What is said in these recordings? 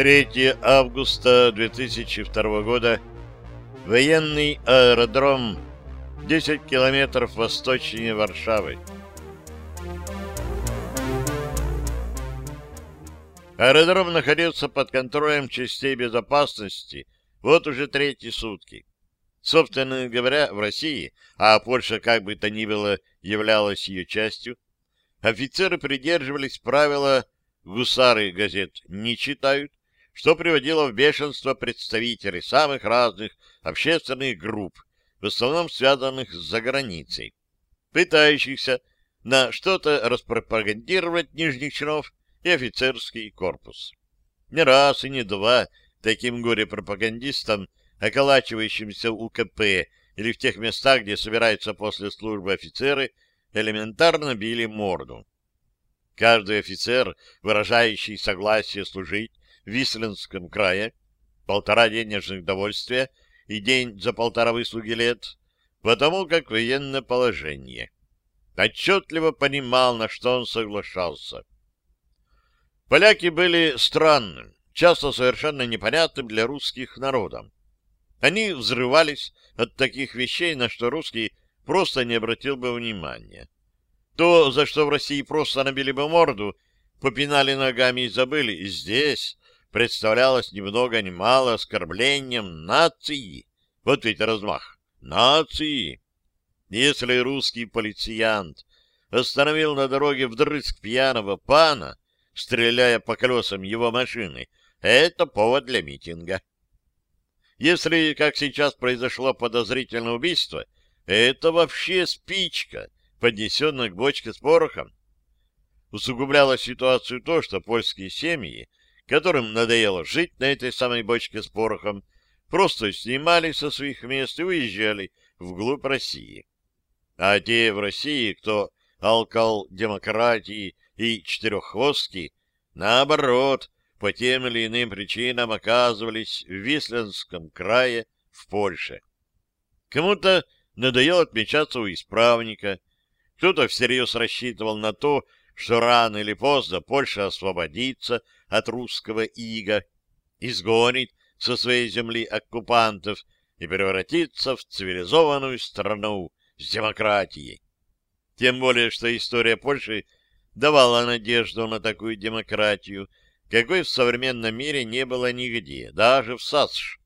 3 августа 2002 года. Военный аэродром 10 километров восточнее Варшавы. Аэродром находился под контролем частей безопасности вот уже третьи сутки. Собственно говоря, в России, а Польша как бы то ни было являлась ее частью, офицеры придерживались правила «гусары газет не читают», что приводило в бешенство представителей самых разных общественных групп, в основном связанных с заграницей, пытающихся на что-то распропагандировать нижних чинов и офицерский корпус. Не раз и не два таким горе-пропагандистам, околачивающимся у КП или в тех местах, где собираются после службы офицеры, элементарно били морду. Каждый офицер, выражающий согласие служить Висленском крае, полтора денежных довольствия и день за полтора выслуги лет, потому как военное положение. Отчетливо понимал, на что он соглашался. Поляки были странным, часто совершенно непонятным для русских народом. Они взрывались от таких вещей, на что русский просто не обратил бы внимания. То, за что в России просто набили бы морду, попинали ногами и забыли, и здесь представлялось ни много ни мало оскорблением нации. Вот ведь размах. Нации. Если русский полициянт остановил на дороге вдрызг пьяного пана, стреляя по колесам его машины, это повод для митинга. Если, как сейчас произошло подозрительное убийство, это вообще спичка, поднесенная к бочке с порохом. Усугубляло ситуацию то, что польские семьи, которым надоело жить на этой самой бочке с порохом, просто снимали со своих мест и уезжали вглубь России. А те в России, кто алкал демократии и четыреххвостки, наоборот, по тем или иным причинам оказывались в Висленском крае в Польше. Кому-то надоело отмечаться у исправника, кто-то всерьез рассчитывал на то, что рано или поздно Польша освободится от русского ига, изгонит со своей земли оккупантов и превратится в цивилизованную страну с демократией. Тем более, что история Польши давала надежду на такую демократию, какой в современном мире не было нигде, даже в САСШ.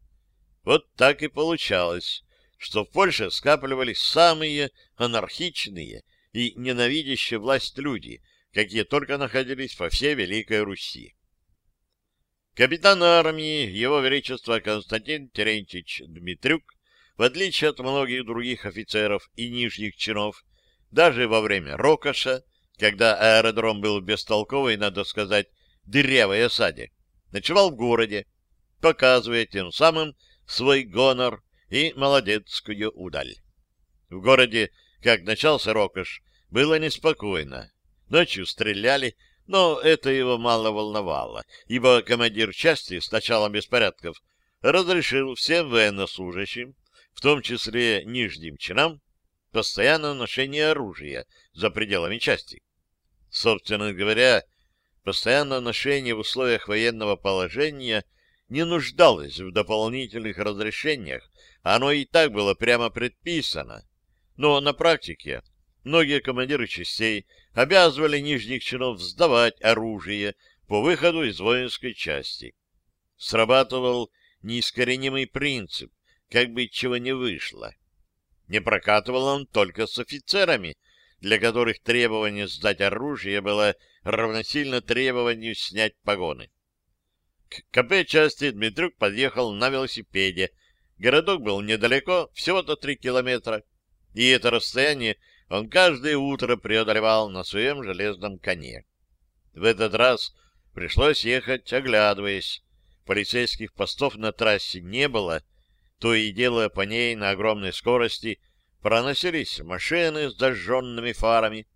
Вот так и получалось, что в Польше скапливались самые анархичные и ненавидящие власть люди, какие только находились по всей Великой Руси. Капитан армии Его Величество Константин Терентьевич Дмитрюк, в отличие от многих других офицеров и нижних чинов, даже во время Рокоша, когда аэродром был в бестолковой, надо сказать, дырявой осаде, ночевал в городе, показывая тем самым свой гонор и молодецкую удаль. В городе, как начался Рокош, было неспокойно. Ночью стреляли, но это его мало волновало, ибо командир части с началом беспорядков разрешил всем военнослужащим, в том числе нижним чинам, постоянное ношение оружия за пределами части. Собственно говоря, Постоянное ношение в условиях военного положения не нуждалось в дополнительных разрешениях, оно и так было прямо предписано. Но на практике многие командиры частей обязывали нижних чинов сдавать оружие по выходу из воинской части. Срабатывал неискоренимый принцип, как бы чего не вышло. Не прокатывал он только с офицерами, для которых требование сдать оружие было равносильно требованию снять погоны. К КП части Дмитрюк подъехал на велосипеде. Городок был недалеко, всего-то три километра, и это расстояние он каждое утро преодолевал на своем железном коне. В этот раз пришлось ехать, оглядываясь. Полицейских постов на трассе не было, то и дело по ней на огромной скорости проносились машины с зажженными фарами.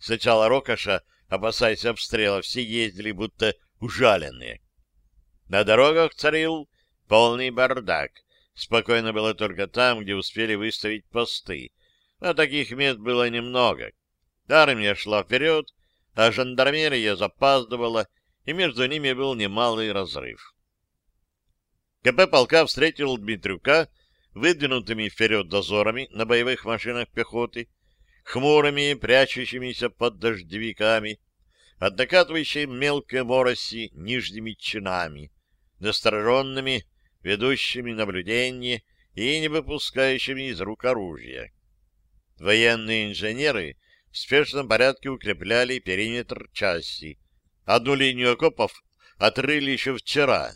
Сначала Рокоша опасаясь обстрела, все ездили будто ужаленные. На дорогах царил полный бардак. Спокойно было только там, где успели выставить посты. А таких мест было немного. Армия шла вперед, а жандармерия запаздывала, и между ними был немалый разрыв. КП полка встретил Дмитрюка выдвинутыми вперед дозорами на боевых машинах пехоты, хмурыми, прячущимися под дождевиками, от накатывающей мелкой мороси нижними чинами, настороженными, ведущими наблюдение и не выпускающими из рук оружия. Военные инженеры в спешном порядке укрепляли периметр части. Одну линию окопов отрыли еще вчера.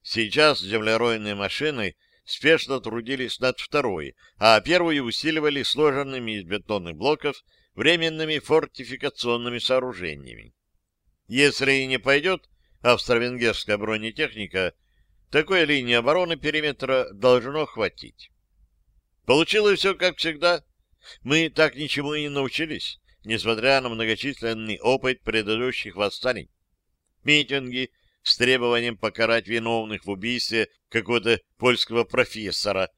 Сейчас землеройные машины спешно трудились над второй, а первую усиливали сложенными из бетонных блоков временными фортификационными сооружениями. Если и не пойдет австро-венгерская бронетехника, такой линии обороны периметра должно хватить. Получилось все как всегда. Мы так ничему и не научились, несмотря на многочисленный опыт предыдущих восстаний. Митинги с требованием покарать виновных в убийстве какого-то польского профессора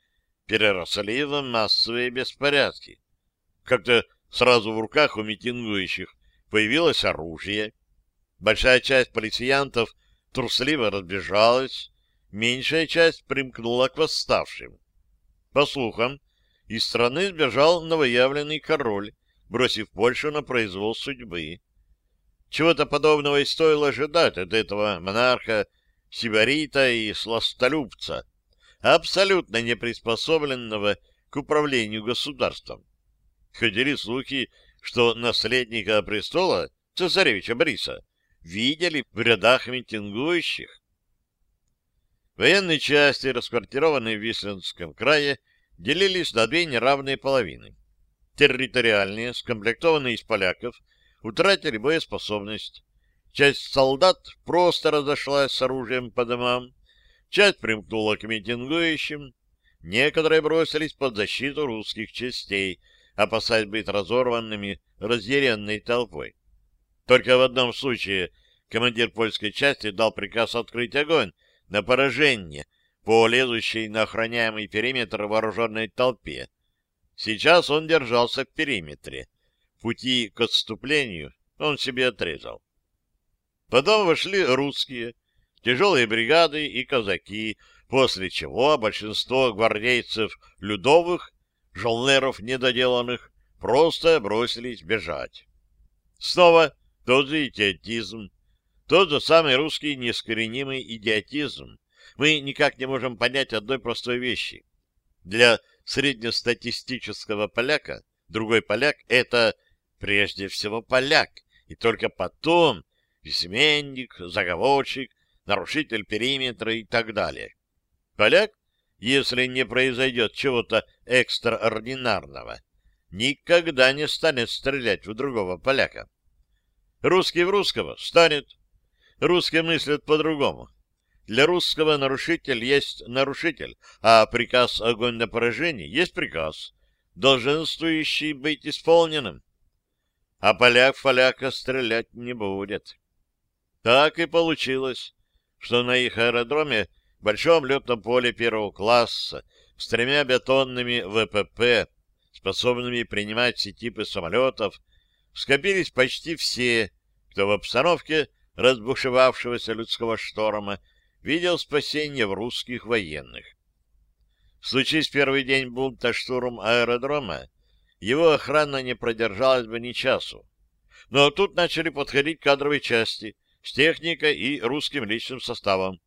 переросли в массовые беспорядки. Как-то сразу в руках у митингующих появилось оружие. Большая часть полициянтов трусливо разбежалась, меньшая часть примкнула к восставшим. По слухам, из страны сбежал новоявленный король, бросив Польшу на произвол судьбы. Чего-то подобного и стоило ожидать от этого монарха, сибарита и сластолюбца, абсолютно не приспособленного к управлению государством. Ходили слухи, что наследника престола, цесаревича Бориса, видели в рядах митингующих. Военные части, расквартированные в Висленском крае, делились на две неравные половины. Территориальные, скомплектованные из поляков, утратили боеспособность. Часть солдат просто разошлась с оружием по домам, часть примкнула к митингующим, некоторые бросились под защиту русских частей, опасаясь быть разорванными разъяренной толпой. Только в одном случае командир польской части дал приказ открыть огонь на поражение по лезущей на охраняемый периметр вооруженной толпе. Сейчас он держался в периметре. Пути к отступлению он себе отрезал. Потом вошли русские, тяжелые бригады и казаки, после чего большинство гвардейцев Людовых, жолнеров недоделанных, просто бросились бежать. Снова тот же идиотизм, тот же самый русский неискоренимый идиотизм. Мы никак не можем понять одной простой вещи. Для среднестатистического поляка другой поляк — это прежде всего поляк, и только потом изменник, заговорщик, нарушитель периметра и так далее. Поляк, если не произойдет чего-то экстраординарного, никогда не станет стрелять в другого поляка. Русский в русского станет, Русские мыслят по-другому. Для русского нарушитель есть нарушитель, а приказ огонь на поражение есть приказ, долженствующий быть исполненным. А поляк поляка стрелять не будет. Так и получилось, что на их аэродроме, большом летном поле первого класса, с тремя бетонными ВПП, способными принимать все типы самолетов, скопились почти все, кто в обстановке разбушевавшегося людского шторма, видел спасение в русских военных. Случись первый день бунта штурм аэродрома, его охрана не продержалась бы ни часу. Но тут начали подходить кадровые части с техникой и русским личным составом.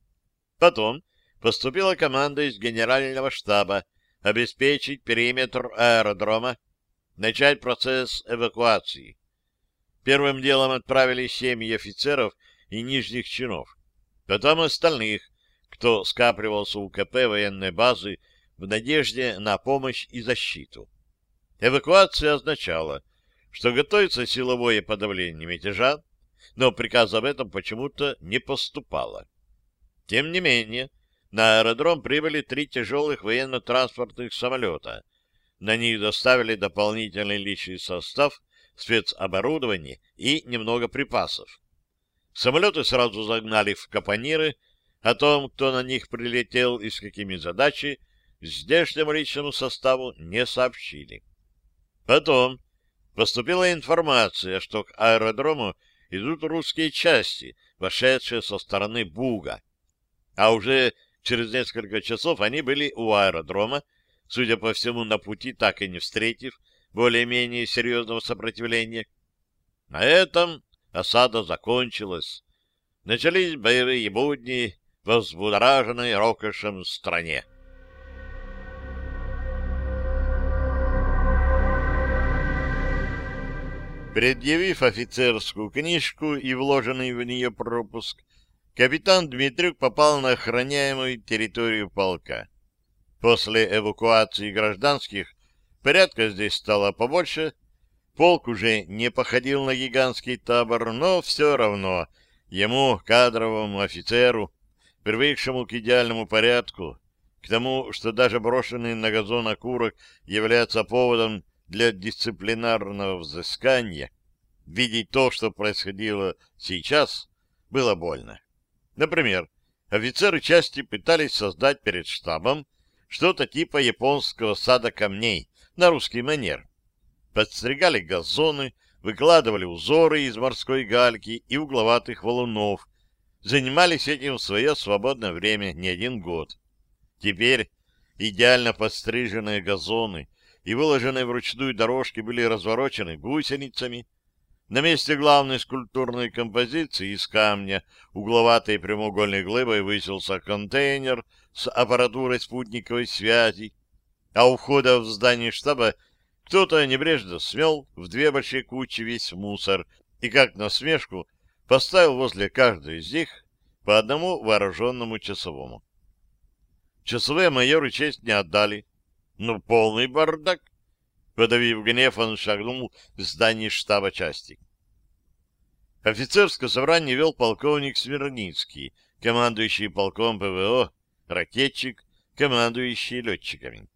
Потом поступила команда из генерального штаба обеспечить периметр аэродрома, начать процесс эвакуации. Первым делом отправили семьи офицеров и нижних чинов, потом остальных, кто скапливался у КП военной базы в надежде на помощь и защиту. Эвакуация означала, что готовится силовое подавление мятежа, но приказ об этом почему-то не поступало. Тем не менее, на аэродром прибыли три тяжелых военно-транспортных самолета. На них доставили дополнительный личный состав спецоборудование и немного припасов. Самолеты сразу загнали в капониры, о том, кто на них прилетел и с какими задачами, здешнему личному составу не сообщили. Потом поступила информация, что к аэродрому идут русские части, вошедшие со стороны Буга. А уже Через несколько часов они были у аэродрома, судя по всему, на пути, так и не встретив более-менее серьезного сопротивления. На этом осада закончилась. Начались боевые будни в взбудораженной рокошем стране. Предъявив офицерскую книжку и вложенный в нее пропуск, капитан Дмитрюк попал на охраняемую территорию полка. После эвакуации гражданских порядка здесь стало побольше, полк уже не походил на гигантский табор, но все равно ему, кадровому офицеру, привыкшему к идеальному порядку, к тому, что даже брошенный на газон окурок является поводом для дисциплинарного взыскания, видеть то, что происходило сейчас, было больно. Например, офицеры части пытались создать перед штабом что-то типа японского сада камней на русский манер. Подстригали газоны, выкладывали узоры из морской гальки и угловатых валунов, занимались этим в свое свободное время не один год. Теперь идеально подстриженные газоны и выложенные вручную дорожки были разворочены гусеницами. На месте главной скульптурной композиции из камня угловатой прямоугольной глыбой высился контейнер с аппаратурой спутниковой связи, а у входа в здание штаба кто-то небрежно смел в две большие кучи весь мусор и, как насмешку, поставил возле каждой из них по одному вооруженному часовому. Часовые майоры честь не отдали, ну, полный бардак. Подавив гнев, он шагнул в здание штаба части. Офицерское собрание вел полковник Смирницкий, командующий полком ПВО, ракетчик, командующий летчиками.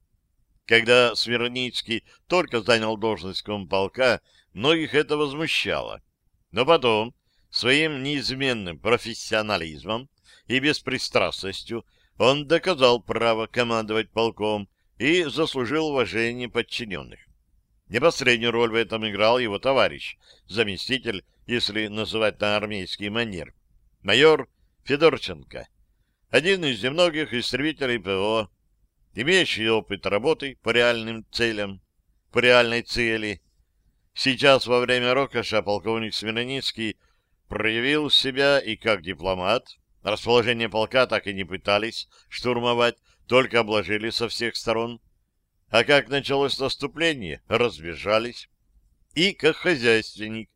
Когда Смирницкий только занял должность комполка, многих это возмущало. Но потом, своим неизменным профессионализмом и беспристрастностью, он доказал право командовать полком и заслужил уважение подчиненных. Не последнюю роль в этом играл его товарищ, заместитель, если называть на армейский манер, майор Федорченко, один из немногих истребителей ПО, имеющий опыт работы по реальным целям, по реальной цели. Сейчас во время Рокоша полковник Смирницкий проявил себя и как дипломат. Расположение полка так и не пытались штурмовать, только обложили со всех сторон. А как началось наступление, разбежались. И как хозяйственник.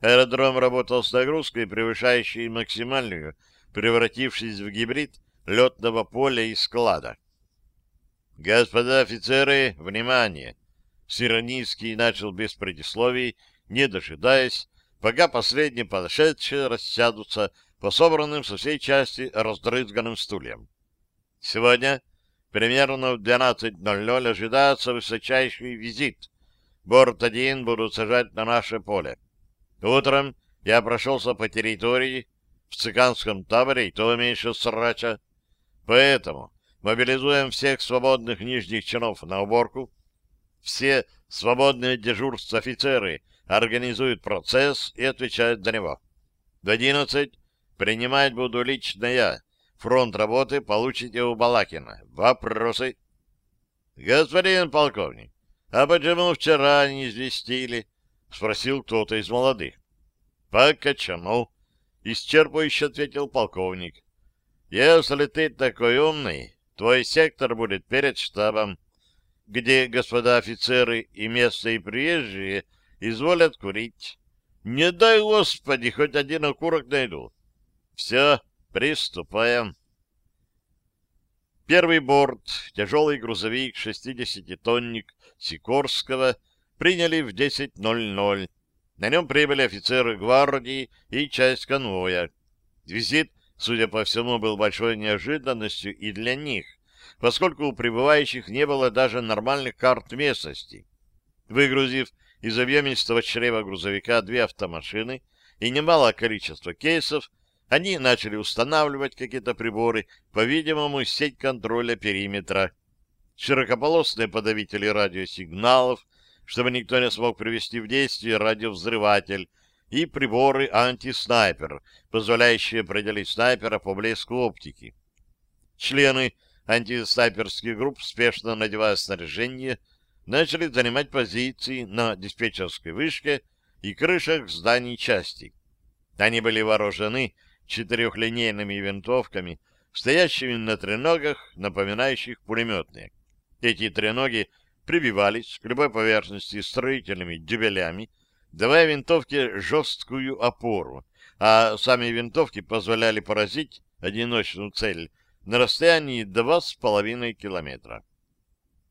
Аэродром работал с нагрузкой, превышающей максимальную, превратившись в гибрид летного поля и склада. «Господа офицеры, внимание!» Сироницкий начал без предисловий, не дожидаясь, пока последние подошедшие рассядутся по собранным со всей части раздрызганным стульям. Сегодня примерно в 12.00 ожидается высочайший визит. Борт-1 будут сажать на наше поле. Утром я прошелся по территории, в цыганском таборе и то меньше срача. Поэтому мобилизуем всех свободных нижних чинов на уборку. Все свободные дежурства офицеры организуют процесс и отвечают за него. В одиннадцать принимать буду лично я. Фронт работы получите у Балакина. Вопросы? Господин полковник, а почему вчера не известили? Спросил кто-то из молодых. Покачану. Исчерпывающе ответил полковник. Если ты такой умный, твой сектор будет перед штабом, где господа офицеры и местные приезжие изволят курить. Не дай, Господи, хоть один окурок найду. Все, Приступаем. Первый борт, тяжелый грузовик 60-тонник Сикорского, приняли в 10.00. На нем прибыли офицеры гвардии и часть конвоя. Визит, судя по всему, был большой неожиданностью и для них, поскольку у прибывающих не было даже нормальных карт местности. Выгрузив из объемистого чрева грузовика две автомашины и немалое количество кейсов, они начали устанавливать какие-то приборы, по-видимому, сеть контроля периметра, широкополосные подавители радиосигналов, чтобы никто не смог привести в действие радиовзрыватель, и приборы антиснайпер, позволяющие определить снайпера по блеску оптики. Члены антиснайперских групп, спешно надевая снаряжение, начали занимать позиции на диспетчерской вышке и крышах зданий части. Они были вооружены четырехлинейными винтовками, стоящими на треногах, напоминающих пулеметные. Эти треноги прибивались к любой поверхности строительными дюбелями, давая винтовке жесткую опору, а сами винтовки позволяли поразить одиночную цель на расстоянии 2,5 километра.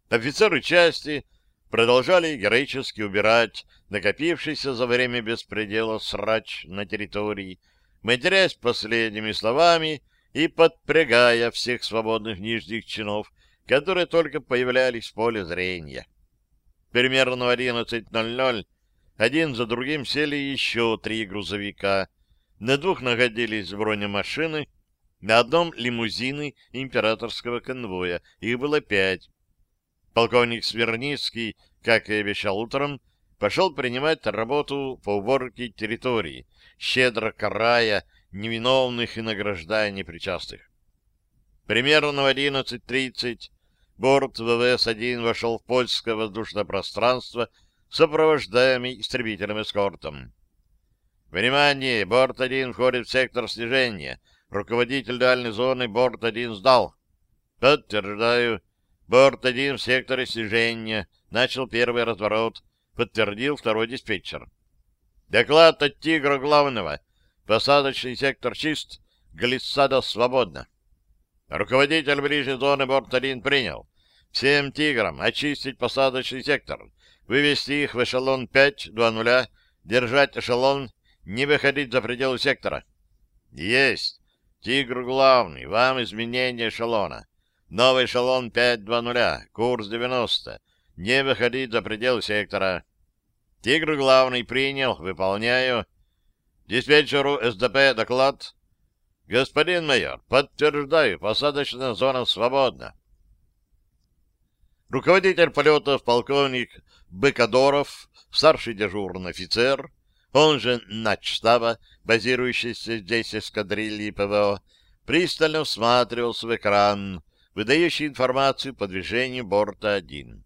Офицеры части продолжали героически убирать накопившийся за время беспредела срач на территории, матерясь последними словами и подпрягая всех свободных нижних чинов, которые только появлялись в поле зрения. Примерно в 11.00 один за другим сели еще три грузовика. На двух находились бронемашины, на одном лимузины императорского конвоя. Их было пять. Полковник Сверницкий, как и обещал утром, пошел принимать работу по уборке территории, щедро карая невиновных и награждая непричастных. Примерно в 11.30 борт ВВС-1 вошел в польское воздушное пространство, сопровождаемый истребителем-эскортом. «Внимание! Борт-1 входит в сектор снижения. Руководитель дальней зоны Борт-1 сдал». «Подтверждаю. Борт-1 в секторе снижения. Начал первый разворот», — подтвердил второй диспетчер. «Доклад от «Тигра» главного. Посадочный сектор чист. Глиссада свободна». Руководитель ближней зоны Борт-1 принял. Всем «Тиграм» очистить посадочный сектор, вывести их в эшелон 5-2-0, держать эшелон, не выходить за пределы сектора. Есть. «Тигр» главный, вам изменение эшелона. Новый эшелон 5-2-0, курс 90, не выходить за пределы сектора. «Тигр» главный принял, выполняю. Диспетчеру СДП доклад. Господин майор, подтверждаю, посадочная зона свободна. Руководитель полетов полковник Бекадоров, старший дежурный офицер, он же начштаба, базирующийся здесь эскадрильи ПВО, пристально всматривался в экран, выдающий информацию по движению борта 1.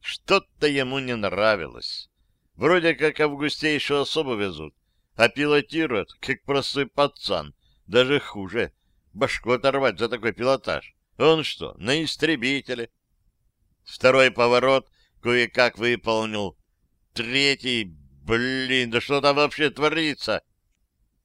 Что-то ему не нравилось. Вроде как августейшую особу везут, а пилотирует, как простой пацан, даже хуже. Башку оторвать за такой пилотаж. Он что, на истребителе? Второй поворот кое-как выполнил. Третий... Блин, да что там вообще творится?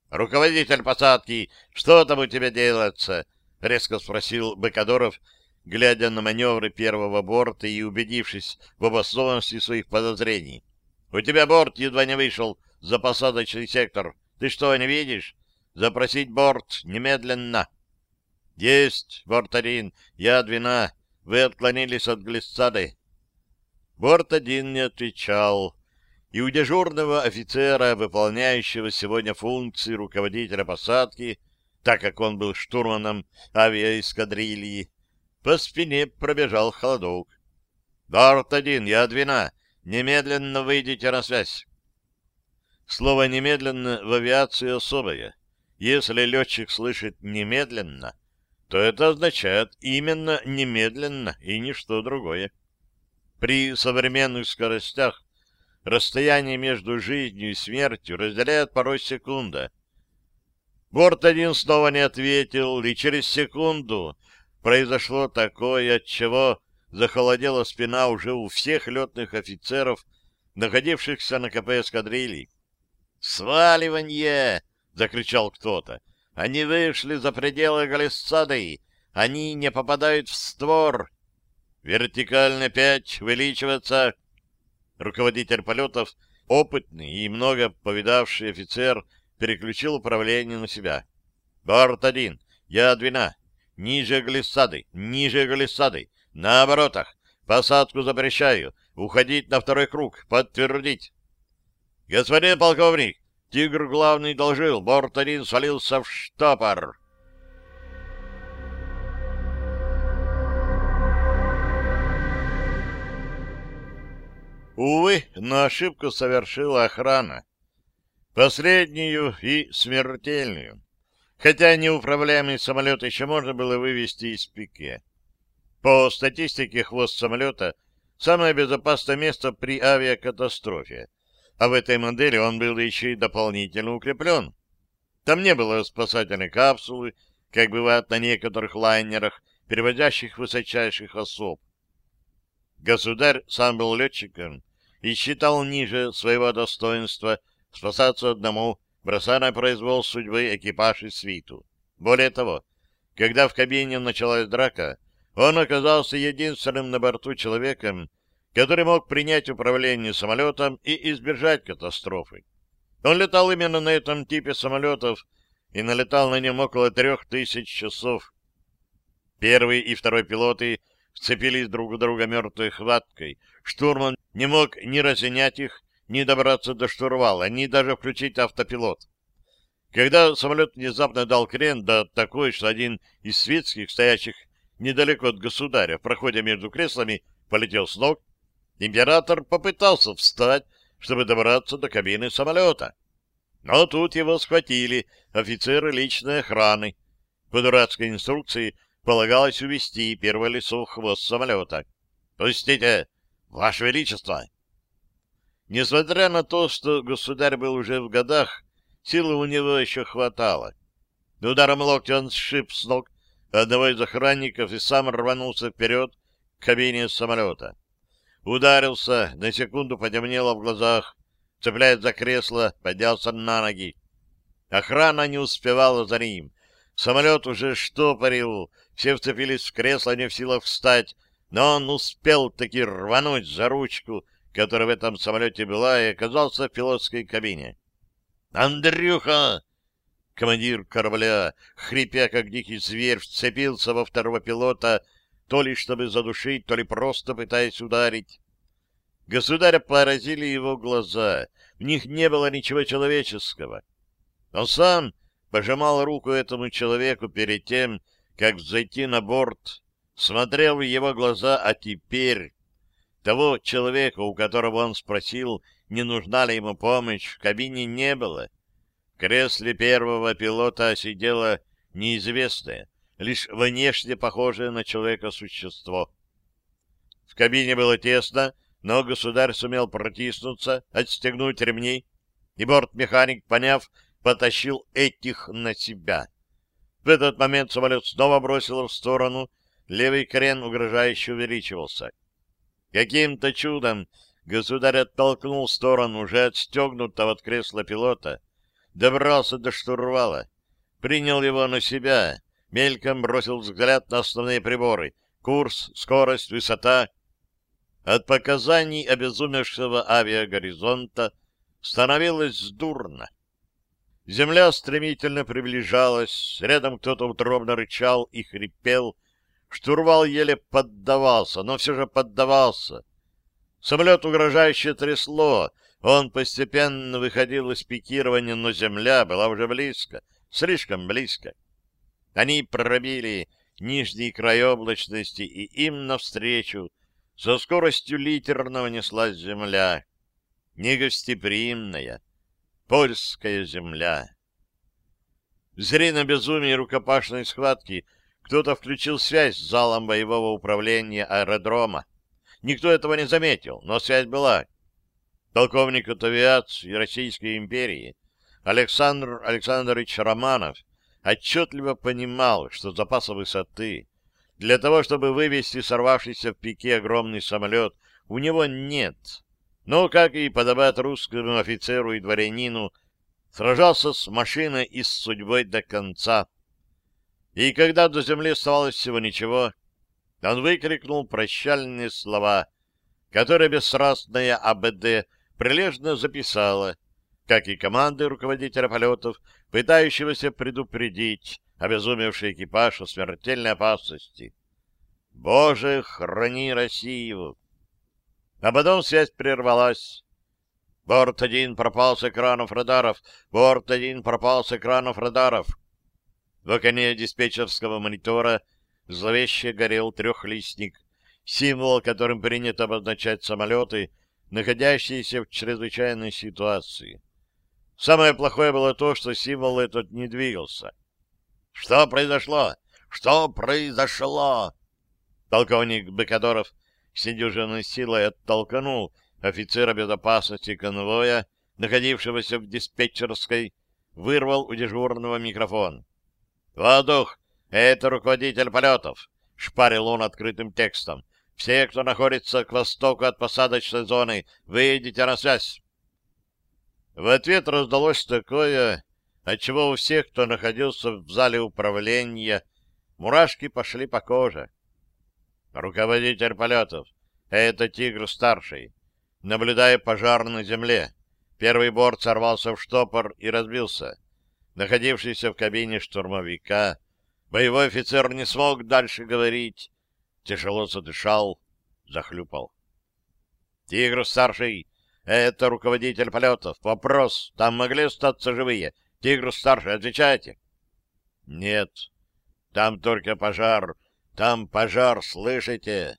Руководитель посадки, что там у тебя делается? Резко спросил Бекадоров, глядя на маневры первого борта и убедившись в обоснованности своих подозрений. У тебя борт едва не вышел за посадочный сектор. Ты что, не видишь? Запросить борт немедленно. Есть, борт один, я двина. Вы отклонились от глиссады. Борт один не отвечал, и у дежурного офицера, выполняющего сегодня функции руководителя посадки, так как он был штурманом авиаэскадрильи, по спине пробежал холодок. «Борт один, я двина. Немедленно выйдите на связь». Слово «немедленно» в авиации особое. Если летчик слышит «немедленно», то это означает именно немедленно и ничто другое. При современных скоростях расстояние между жизнью и смертью разделяет порой секунда. Борт один снова не ответил, и через секунду произошло такое, от чего захолодела спина уже у всех летных офицеров, находившихся на КП эскадрильи. «Сваливанье!» — закричал кто-то. Они вышли за пределы глиссады. Они не попадают в створ. Вертикально пять, увеличиваться. Руководитель полетов, опытный и много повидавший офицер, переключил управление на себя. Борт один, я двина. Ниже глиссады, ниже глиссады. На оборотах. Посадку запрещаю. Уходить на второй круг. Подтвердить. Господин полковник, Тигр главный должил, борт один свалился в штопор. Увы, но ошибку совершила охрана. Последнюю и смертельную. хотя неуправляемый самолет еще можно было вывести из пике. По статистике, хвост самолета — самое безопасное место при авиакатастрофе, а в этой модели он был еще и дополнительно укреплен. Там не было спасательной капсулы, как бывает на некоторых лайнерах, перевозящих высочайших особ. Государь сам был летчиком и считал ниже своего достоинства спасаться одному, бросая на произвол судьбы экипаж и свиту. Более того, когда в кабине началась драка, он оказался единственным на борту человеком, который мог принять управление самолетом и избежать катастрофы. Он летал именно на этом типе самолетов и налетал на нем около трех тысяч часов. Первый и второй пилоты вцепились друг в друга мертвой хваткой. Штурман не мог ни разъединять их, ни добраться до штурвала, ни даже включить автопилот. Когда самолет внезапно дал крен, да такой, что один из светских, стоящих недалеко от государя, в проходе между креслами, полетел с ног, император попытался встать, чтобы добраться до кабины самолета. Но тут его схватили офицеры личной охраны. По дурацкой инструкции полагалось увести первое лицо в хвост самолета. «Пустите, Ваше Величество!» Несмотря на то, что государь был уже в годах, силы у него еще хватало. Ударом локтя он сшиб с ног одного из охранников и сам рванулся вперед к кабине самолета. Ударился, на секунду потемнело в глазах, цепляясь за кресло, поднялся на ноги. Охрана не успевала за ним. Самолет уже штопорил, все вцепились в кресло, не в силах встать, но он успел таки рвануть за ручку, которая в этом самолете была, и оказался в пилотской кабине. «Андрюха!» Командир корабля, хрипя как дикий зверь, вцепился во второго пилота, то ли чтобы задушить, то ли просто пытаясь ударить. Государя поразили его глаза, в них не было ничего человеческого. Он сам пожимал руку этому человеку перед тем, как зайти на борт, смотрел в его глаза, а теперь того человека, у которого он спросил, не нужна ли ему помощь, в кабине не было. В кресле первого пилота сидело неизвестное, лишь внешне похожее на человека существо. В кабине было тесно, но государь сумел протиснуться, отстегнуть ремни, и бортмеханик, поняв, потащил этих на себя. В этот момент самолет снова бросило в сторону, левый крен угрожающе увеличивался. Каким-то чудом государь оттолкнул в сторону уже отстегнутого от кресла пилота, добрался до штурвала, принял его на себя, мельком бросил взгляд на основные приборы — курс, скорость, высота. От показаний обезумевшего авиагоризонта становилось дурно. Земля стремительно приближалась, рядом кто-то утробно рычал и хрипел, штурвал еле поддавался, но все же поддавался. Самолет угрожающе трясло, он постепенно выходил из пикирования, но земля была уже близко, слишком близко. Они пробили нижний край облачности, и им навстречу со скоростью литерного неслась земля. Негостеприимная, польская земля. В зрено безумии рукопашной схватки кто-то включил связь с залом боевого управления аэродрома. Никто этого не заметил, но связь была полковник от авиации Российской империи Александр Александрович Романов отчетливо понимал, что запаса высоты для того, чтобы вывести сорвавшийся в пике огромный самолет, у него нет. Но, как и подобает русскому офицеру и дворянину, сражался с машиной и с судьбой до конца. И когда до земли оставалось всего ничего, он выкрикнул прощальные слова, которые бесстрастная АБД прилежно записала, как и команды руководителя полетов, пытающегося предупредить обезумевший экипаж о смертельной опасности. «Боже, храни Россию!» А потом связь прервалась. Борт один пропал с экранов радаров. Борт один пропал с экранов радаров. В окне диспетчерского монитора зловеще горел трехлистник, символ, которым принято обозначать самолеты — находящиеся в чрезвычайной ситуации. Самое плохое было то, что символ этот не двигался. Что произошло? Что произошло? Полковник Бекадоров с недюжинной силой оттолкнул офицера безопасности конвоя, находившегося в диспетчерской, вырвал у дежурного микрофон. «Воздух! Это руководитель полетов!» — шпарил он открытым текстом. «Все, кто находится к востоку от посадочной зоны, выйдите на связь!» В ответ раздалось такое, отчего у всех, кто находился в зале управления, мурашки пошли по коже. Руководитель полетов. Это «Тигр-старший». Наблюдая пожар на земле, первый борт сорвался в штопор и разбился. Находившийся в кабине штурмовика, боевой офицер не смог дальше говорить. Тяжело задышал, захлюпал. «Тигр-старший, это руководитель полетов. Вопрос, там могли остаться живые? Тигр-старший, отвечайте». «Нет, там только пожар. Там пожар, слышите?»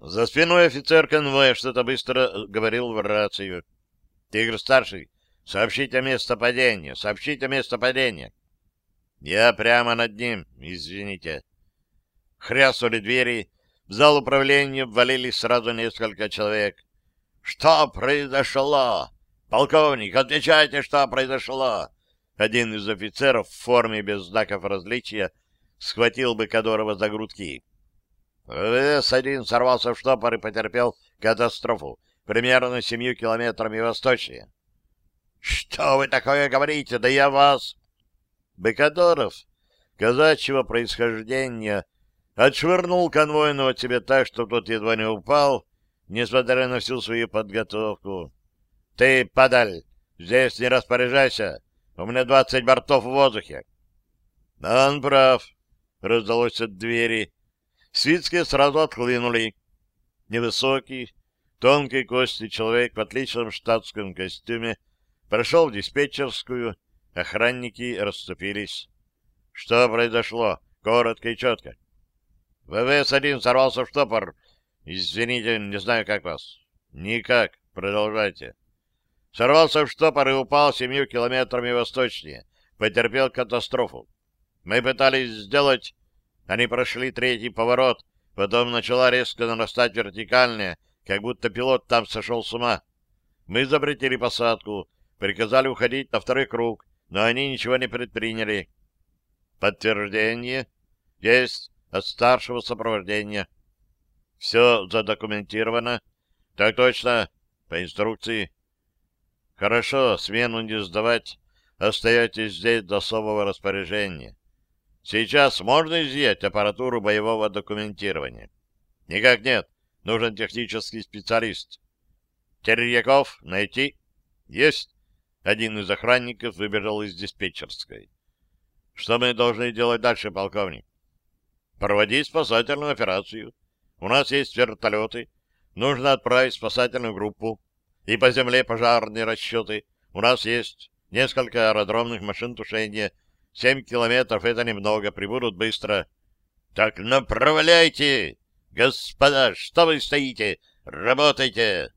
За спиной офицер конвоя что-то быстро говорил в рацию. «Тигр-старший, сообщите место падения, сообщите место падения». «Я прямо над ним, извините». Хряснули двери, в зал управления ввалились сразу несколько человек. «Что произошло? Полковник, отвечайте, что произошло!» Один из офицеров в форме без знаков различия схватил бы Кадорова за грудки. ВС-1 сорвался в штопор и потерпел катастрофу примерно семью километрами восточнее. — Что вы такое говорите? Да я вас... Бекадоров, казачьего происхождения, отшвырнул конвойного тебе так, что тот едва не упал, несмотря на всю свою подготовку. — Ты, подаль, здесь не распоряжайся, у меня двадцать бортов в воздухе. — Он прав, — раздалось от двери. Свитские сразу отхлынули. Невысокий, тонкой кости человек в отличном штатском костюме прошел в диспетчерскую, охранники расступились. Что произошло? Коротко и четко. ВВС-1 сорвался в штопор. Извините, не знаю, как вас. Никак. Продолжайте. Сорвался в штопор и упал семью километрами восточнее. Потерпел катастрофу. Мы пытались сделать... Они прошли третий поворот, потом начала резко нарастать вертикальная, как будто пилот там сошел с ума. Мы запретили посадку, приказали уходить на второй круг, но они ничего не предприняли. Подтверждение есть от старшего сопровождения. Все задокументировано. Так точно, по инструкции. Хорошо, смену не сдавать. Остаетесь здесь до особого распоряжения. Сейчас можно изъять аппаратуру боевого документирования? Никак нет. Нужен технический специалист. Терьяков найти? Есть. Один из охранников выбежал из диспетчерской. Что мы должны делать дальше, полковник? Проводить спасательную операцию. У нас есть вертолеты. Нужно отправить спасательную группу. И по земле пожарные расчеты. У нас есть несколько аэродромных машин тушения. Семь километров — это немного, прибудут быстро. Так направляйте! Господа, что вы стоите? Работайте!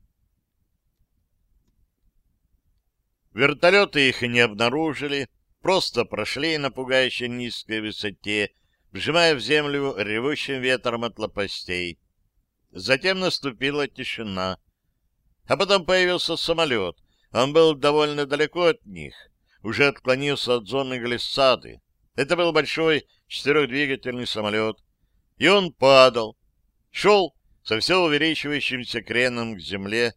Вертолеты их не обнаружили, просто прошли на пугающе низкой высоте, вжимая в землю ревущим ветром от лопастей. Затем наступила тишина. А потом появился самолет. Он был довольно далеко от них, уже отклонился от зоны глиссады. Это был большой четырехдвигательный самолет. И он падал. Шел со все увеличивающимся креном к земле,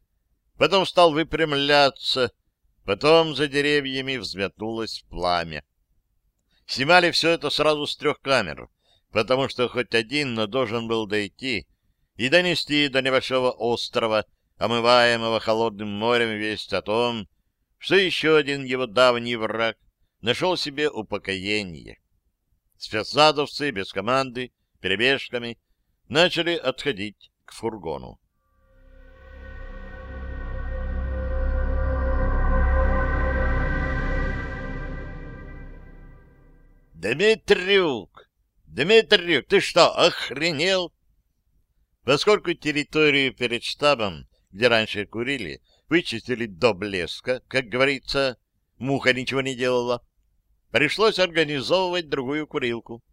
потом стал выпрямляться, Потом за деревьями взметнулось пламя. Снимали все это сразу с трех камер, потому что хоть один, но должен был дойти и донести до небольшого острова, омываемого холодным морем, весть о том, что еще один его давний враг нашел себе упокоение. Спецназовцы без команды, перебежками, начали отходить к фургону. «Дмитрюк! Дмитрюк, ты что, охренел?» Поскольку территорию перед штабом, где раньше курили, вычистили до блеска, как говорится, муха ничего не делала, Пришлось организовывать другую курилку.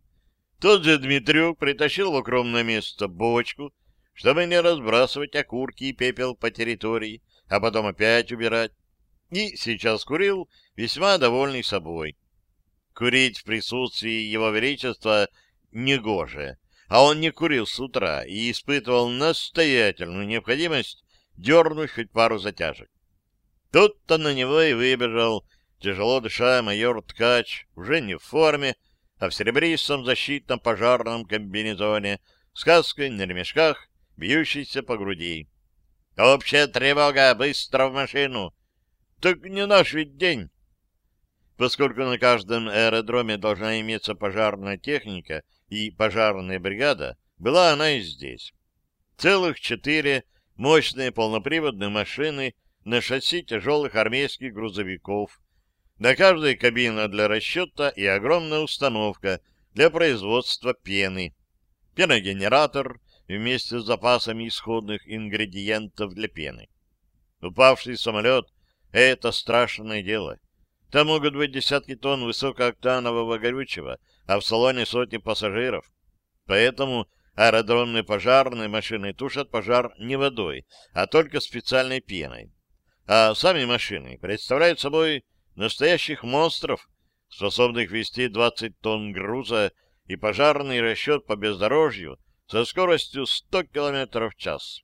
Тот же Дмитрюк притащил в укромное место бочку, чтобы не разбрасывать окурки и пепел по территории, а потом опять убирать. И сейчас курил, весьма довольный собой. Курить в присутствии его величества негоже, а он не курил с утра и испытывал настоятельную необходимость дернуть хоть пару затяжек. Тут-то на него и выбежал, тяжело дыша, майор Ткач, уже не в форме, а в серебристом защитном пожарном комбинезоне, с каской на ремешках, бьющейся по груди. «Общая тревога! Быстро в машину!» «Так не наш ведь день!» Поскольку на каждом аэродроме должна иметься пожарная техника и пожарная бригада, была она и здесь. Целых четыре мощные полноприводные машины на шасси тяжелых армейских грузовиков. На каждой кабина для расчета и огромная установка для производства пены. Пеногенератор вместе с запасами исходных ингредиентов для пены. Упавший самолет — это страшное дело. Там могут быть десятки тонн высокооктанового горючего, а в салоне сотни пассажиров. Поэтому аэродромные пожарные машины тушат пожар не водой, а только специальной пеной. А сами машины представляют собой настоящих монстров, способных вести 20 тонн груза и пожарный расчет по бездорожью со скоростью 100 км в час.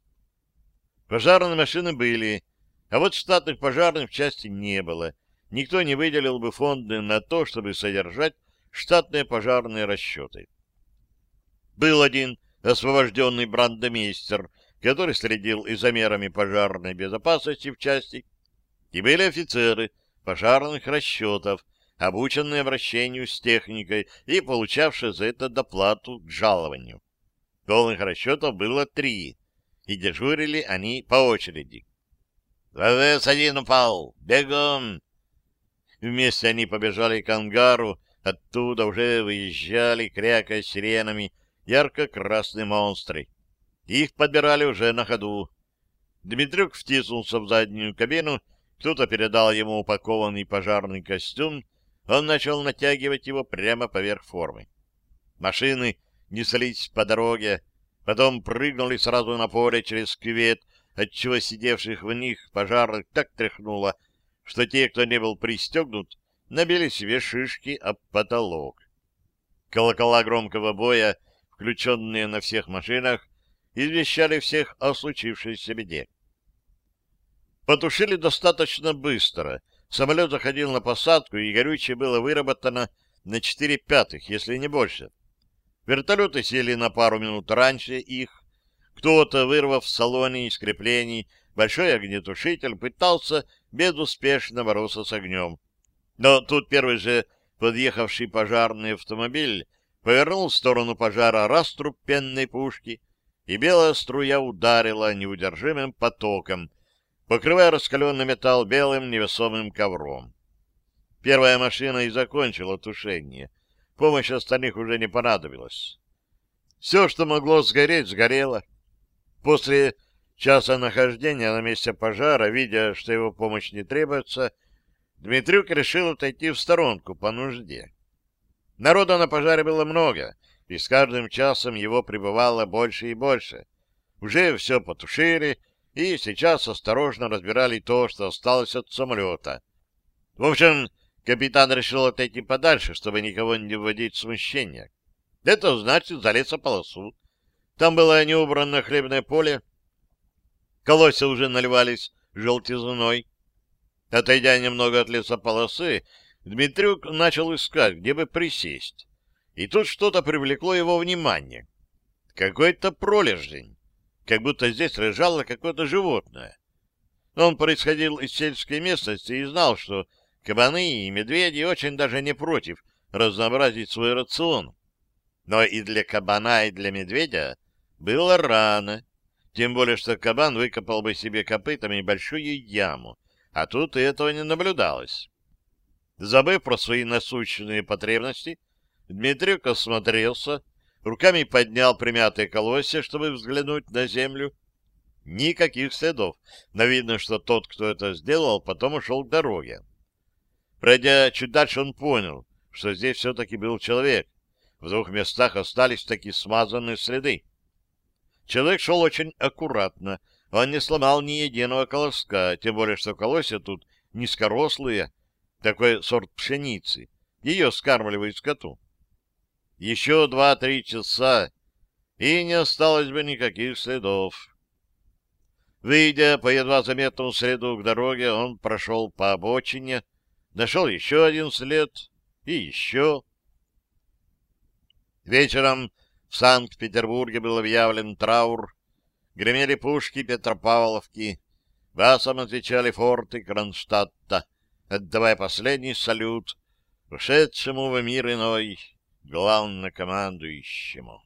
Пожарные машины были, а вот штатных пожарных в части не было, никто не выделил бы фонды на то, чтобы содержать штатные пожарные расчеты. Был один освобожденный брандомейстер, который следил и за мерами пожарной безопасности в части, и были офицеры пожарных расчетов, обученные обращению с техникой и получавшие за это доплату к жалованию. Полных расчетов было три, и дежурили они по очереди. «ВВС-1 упал! Бегом!» Вместе они побежали к ангару, оттуда уже выезжали, крякая сиренами, ярко-красные монстры. Их подбирали уже на ходу. Дмитрюк втиснулся в заднюю кабину, кто-то передал ему упакованный пожарный костюм, он начал натягивать его прямо поверх формы. Машины неслись по дороге, потом прыгнули сразу на поле через кювет, отчего сидевших в них пожарных так тряхнуло, что те, кто не был пристегнут, набили себе шишки об потолок. Колокола громкого боя, включенные на всех машинах, извещали всех о случившейся беде. Потушили достаточно быстро. Самолет заходил на посадку, и горючее было выработано на четыре пятых, если не больше. Вертолеты сели на пару минут раньше их. Кто-то, вырвав в салоне из креплений большой огнетушитель, пытался безуспешно бороться с огнем. Но тут первый же подъехавший пожарный автомобиль повернул в сторону пожара раструб пенной пушки, и белая струя ударила неудержимым потоком, покрывая раскаленный металл белым невесомым ковром. Первая машина и закончила тушение — Помощь остальных уже не понадобилась. Все, что могло сгореть, сгорело. После часа нахождения на месте пожара, видя, что его помощь не требуется, Дмитрюк решил отойти в сторонку по нужде. Народа на пожаре было много, и с каждым часом его прибывало больше и больше. Уже все потушили, и сейчас осторожно разбирали то, что осталось от самолета. В общем, Капитан решил отойти подальше, чтобы никого не вводить в смущение. Это значит за лесополосу. Там было неубранное хлебное поле. Колосья уже наливались желтизной. Отойдя немного от лесополосы, Дмитрюк начал искать, где бы присесть. И тут что-то привлекло его внимание. Какой-то пролежень. Как будто здесь лежало какое-то животное. Он происходил из сельской местности и знал, что Кабаны и медведи очень даже не против разнообразить свой рацион. Но и для кабана, и для медведя было рано. Тем более, что кабан выкопал бы себе копытами большую яму, а тут и этого не наблюдалось. Забыв про свои насущные потребности, Дмитрий осмотрелся, руками поднял примятые колосья, чтобы взглянуть на землю. Никаких следов, но видно, что тот, кто это сделал, потом ушел к дороге. Пройдя чуть дальше, он понял, что здесь все-таки был человек. В двух местах остались такие смазанные следы. Человек шел очень аккуратно. Он не сломал ни единого колоска, тем более, что колосья тут низкорослые, такой сорт пшеницы. Ее скармливают скоту. Еще два-три часа, и не осталось бы никаких следов. Выйдя по едва заметному следу к дороге, он прошел по обочине, нашел еще один след и еще. Вечером в Санкт-Петербурге был объявлен траур, гремели пушки Петропавловки, басом отвечали форты Кронштадта, отдавая последний салют ушедшему в мир иной главнокомандующему.